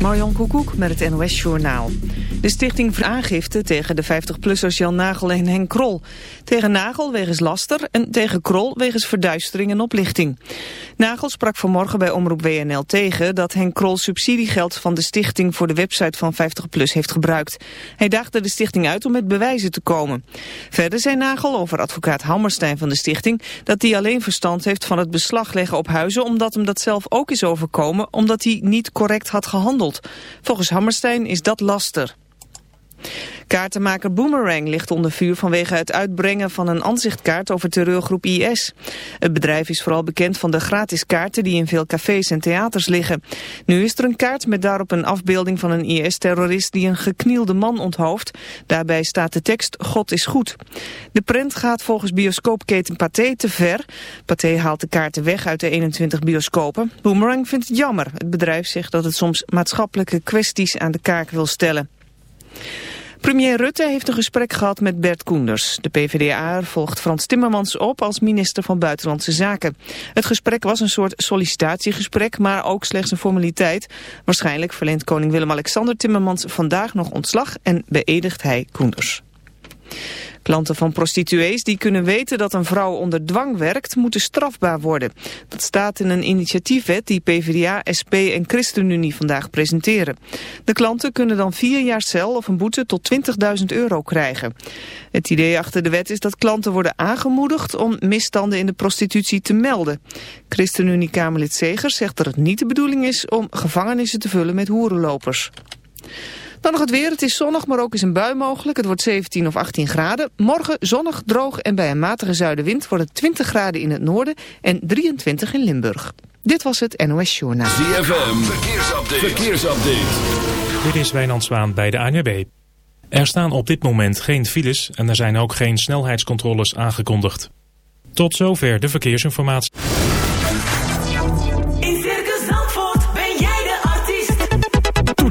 Marjan Koekoek met het NOS Journaal. De stichting aangifte tegen de 50-plussers Jan Nagel en Henk Krol. Tegen Nagel wegens laster en tegen Krol wegens verduistering en oplichting. Nagel sprak vanmorgen bij Omroep WNL tegen dat Henk Krol subsidiegeld van de stichting voor de website van 50PLUS heeft gebruikt. Hij daagde de stichting uit om met bewijzen te komen. Verder zei Nagel over advocaat Hammerstein van de stichting dat hij alleen verstand heeft van het beslag leggen op huizen omdat hem dat zelf ook is overkomen omdat hij niet correct had gehandeld. Volgens Hammerstein is dat laster. Kaartenmaker Boomerang ligt onder vuur vanwege het uitbrengen van een aanzichtkaart over terreurgroep IS. Het bedrijf is vooral bekend van de gratis kaarten die in veel cafés en theaters liggen. Nu is er een kaart met daarop een afbeelding van een IS-terrorist die een geknielde man onthoofd. Daarbij staat de tekst God is goed. De print gaat volgens bioscoopketen Pathé te ver. Pathé haalt de kaarten weg uit de 21 bioscopen. Boomerang vindt het jammer. Het bedrijf zegt dat het soms maatschappelijke kwesties aan de kaak wil stellen. Premier Rutte heeft een gesprek gehad met Bert Koenders. De PvdA volgt Frans Timmermans op als minister van Buitenlandse Zaken. Het gesprek was een soort sollicitatiegesprek, maar ook slechts een formaliteit. Waarschijnlijk verleent koning Willem-Alexander Timmermans vandaag nog ontslag en beëdigt hij Koenders. Klanten van prostituees die kunnen weten dat een vrouw onder dwang werkt, moeten strafbaar worden. Dat staat in een initiatiefwet die PvdA, SP en ChristenUnie vandaag presenteren. De klanten kunnen dan vier jaar cel of een boete tot 20.000 euro krijgen. Het idee achter de wet is dat klanten worden aangemoedigd om misstanden in de prostitutie te melden. ChristenUnie-Kamerlid Segers zegt dat het niet de bedoeling is om gevangenissen te vullen met hoerenlopers. Dan nog het weer. Het is zonnig, maar ook is een bui mogelijk. Het wordt 17 of 18 graden. Morgen zonnig, droog en bij een matige zuidenwind wordt het 20 graden in het noorden en 23 in Limburg. Dit was het NOS Journaal. ZFM, verkeersupdate. verkeersupdate. Dit is Wijnand Zwaan bij de ANWB. Er staan op dit moment geen files en er zijn ook geen snelheidscontroles aangekondigd. Tot zover de verkeersinformatie.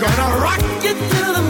Gonna rock you to the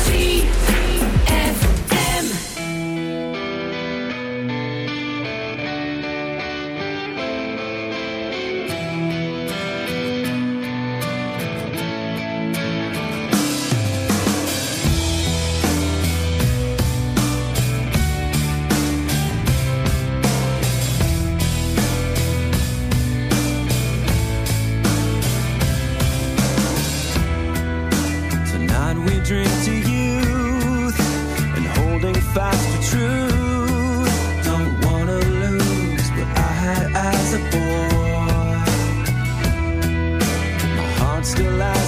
Tonight we drink to youth and holding fast to truth. Don't wanna lose what I had as a boy. My heart still has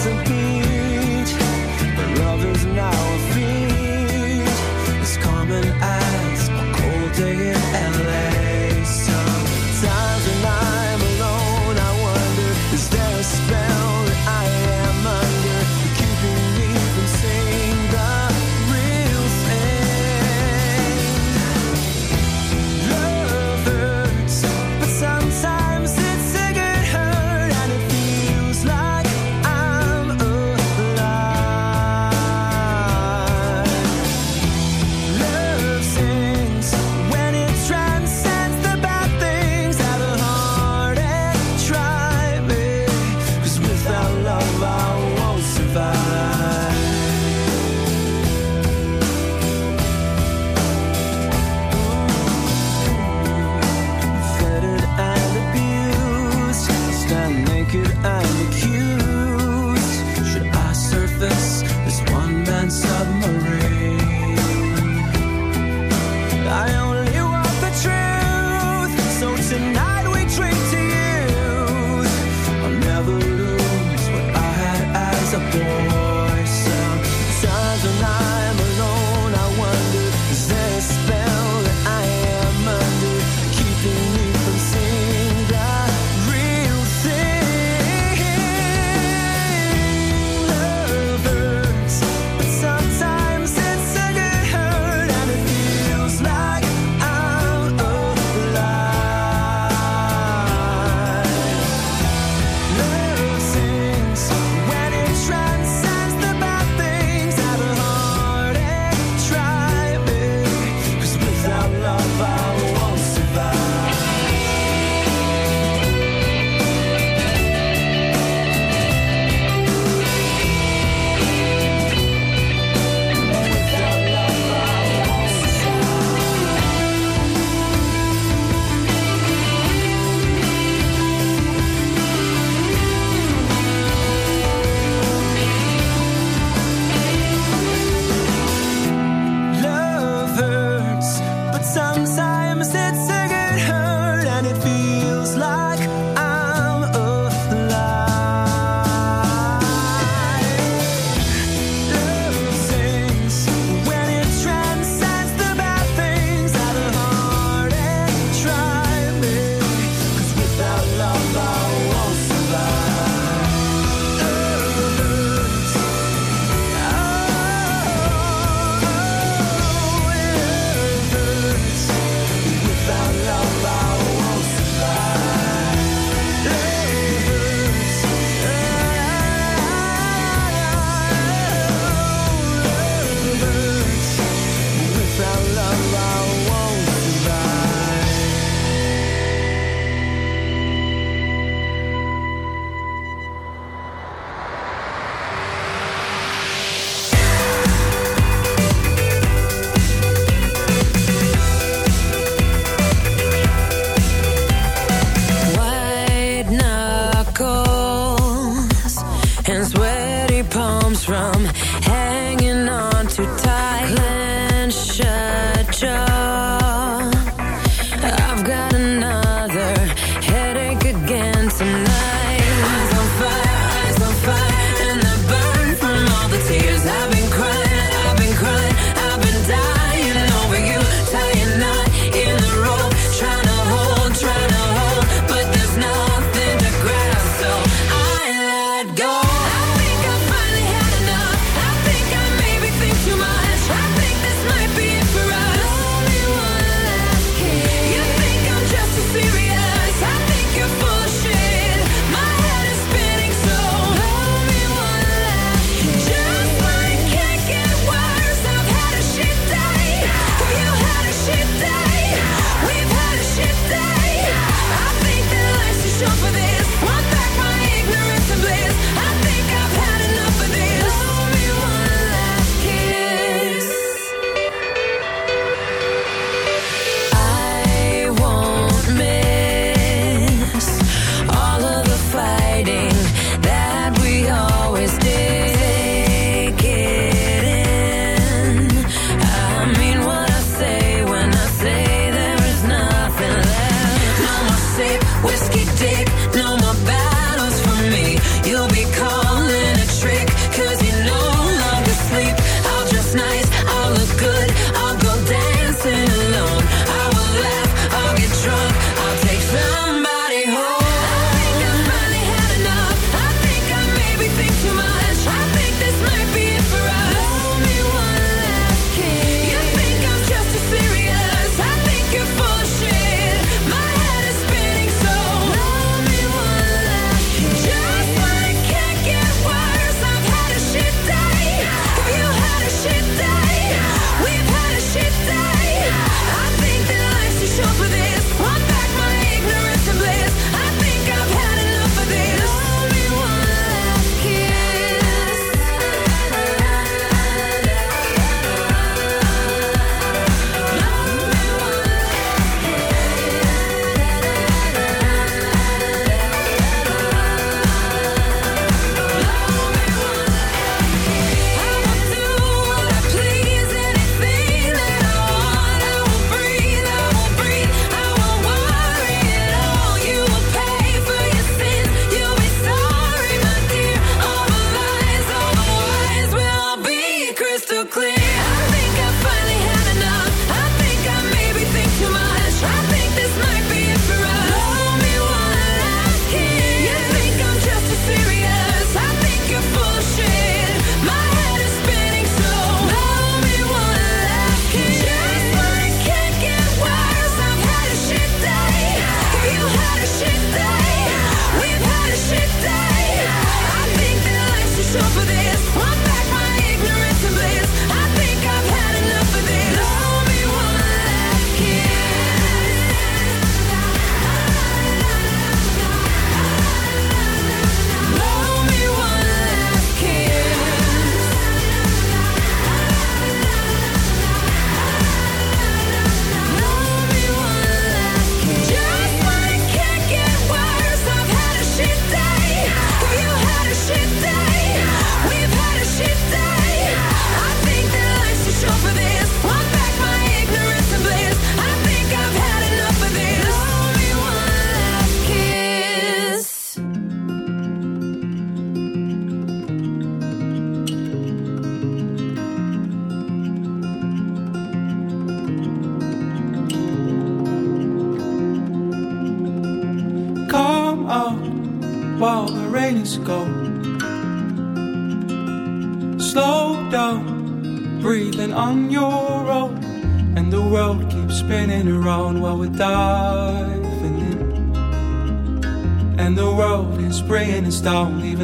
sweaty palms from hanging on too tight.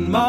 My.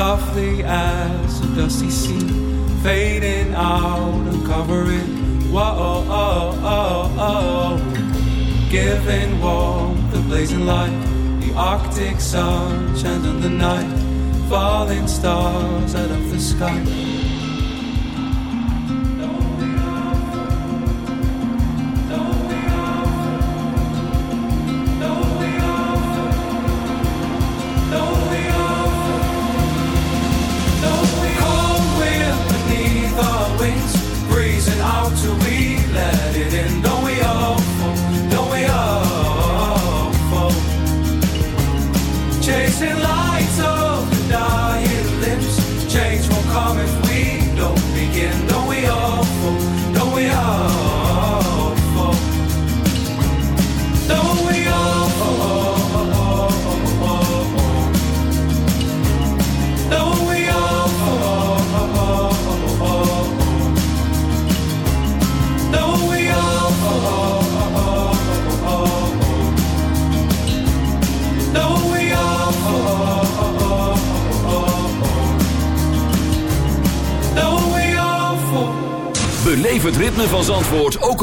softly as a dusty sea, fading out and covering. Whoa, oh, oh, oh, giving warmth, the blazing light, the Arctic sun, and the night, falling stars out of the sky.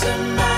doesn't.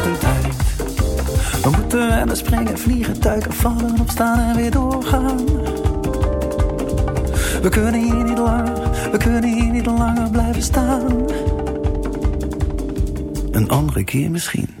springen, vliegen, duiken, vallen, opstaan en weer doorgaan. We kunnen hier niet langer, we kunnen hier niet langer blijven staan. Een andere keer misschien.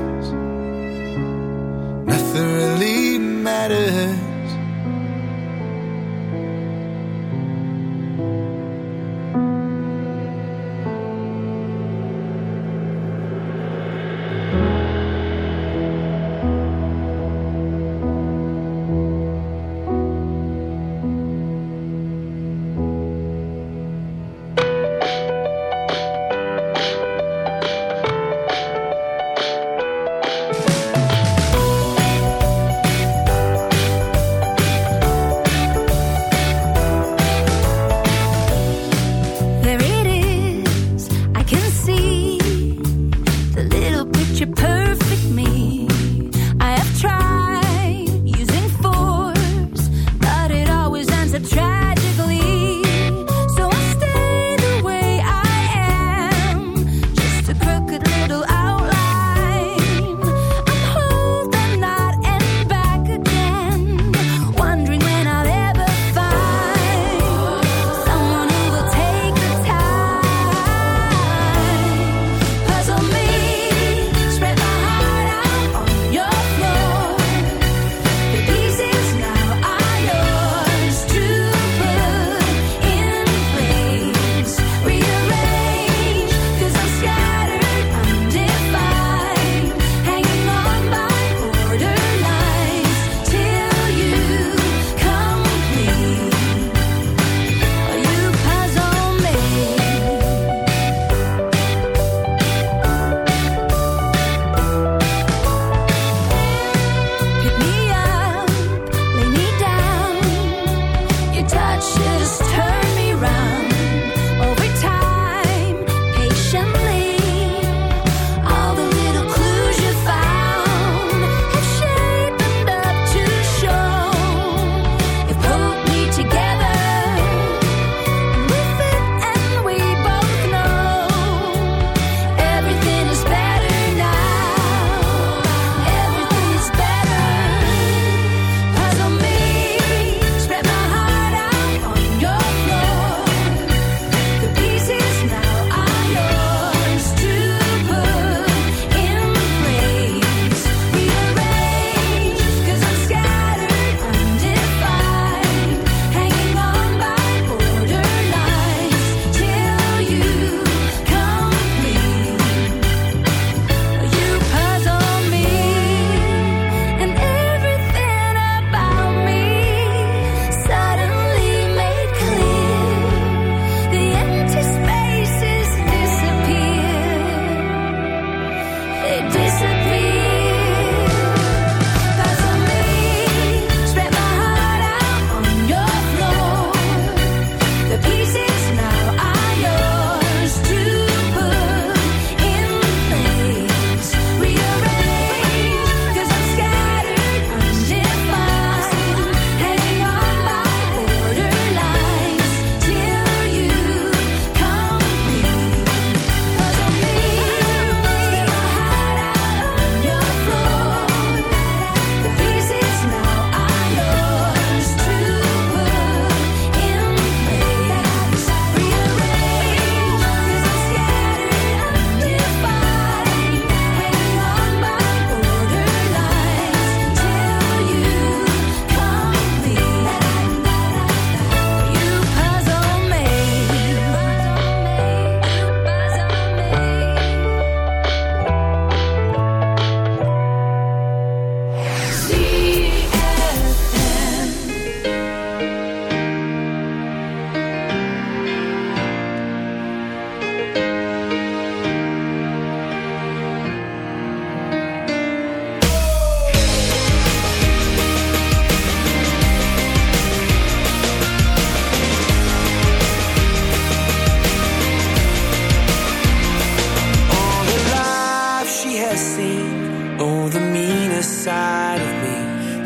matter.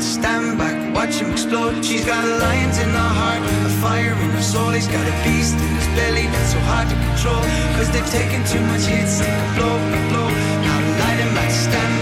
Stand back, watch him explode. She's got a lion's in her heart, a fire in her soul. He's got a beast in his belly that's so hard to control. Cause they've taken too much hits, take a blow, a blow. Now light him might stand